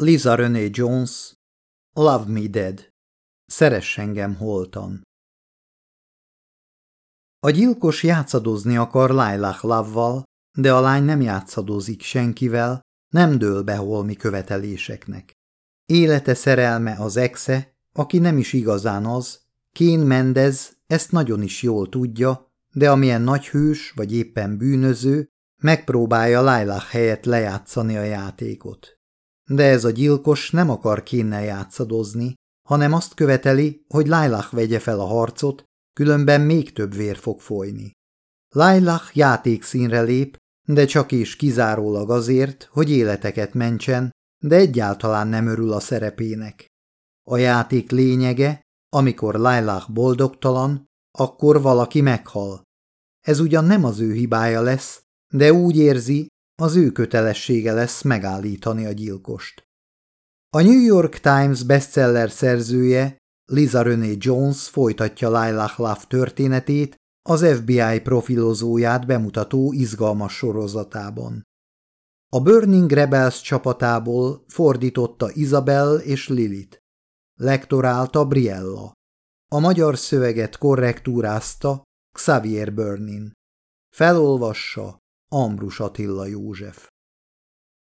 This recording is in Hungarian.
Liza René Jones, Love Me Dead, Szeress engem holtan. A gyilkos játszadozni akar Lailah Love-val, de a lány nem játszadozik senkivel, nem dől be holmi követeléseknek. Élete szerelme az exe, aki nem is igazán az, Kén Mendez ezt nagyon is jól tudja, de amilyen nagy hős vagy éppen bűnöző, megpróbálja Lailah helyett lejátszani a játékot. De ez a gyilkos nem akar kénnel játszadozni, hanem azt követeli, hogy Lailah vegye fel a harcot, különben még több vér fog folyni. Lailah játékszínre lép, de csak is kizárólag azért, hogy életeket mentsen, de egyáltalán nem örül a szerepének. A játék lényege, amikor Lailah boldogtalan, akkor valaki meghal. Ez ugyan nem az ő hibája lesz, de úgy érzi, az ő kötelessége lesz megállítani a gyilkost. A New York Times bestseller szerzője Liza René Jones folytatja Lailah Love történetét az FBI profilozóját bemutató izgalmas sorozatában. A Burning Rebels csapatából fordította Isabel és Lilit. Lektorálta Briella. A magyar szöveget korrektúrázta Xavier Burnin. Felolvassa Ambrus Attila József.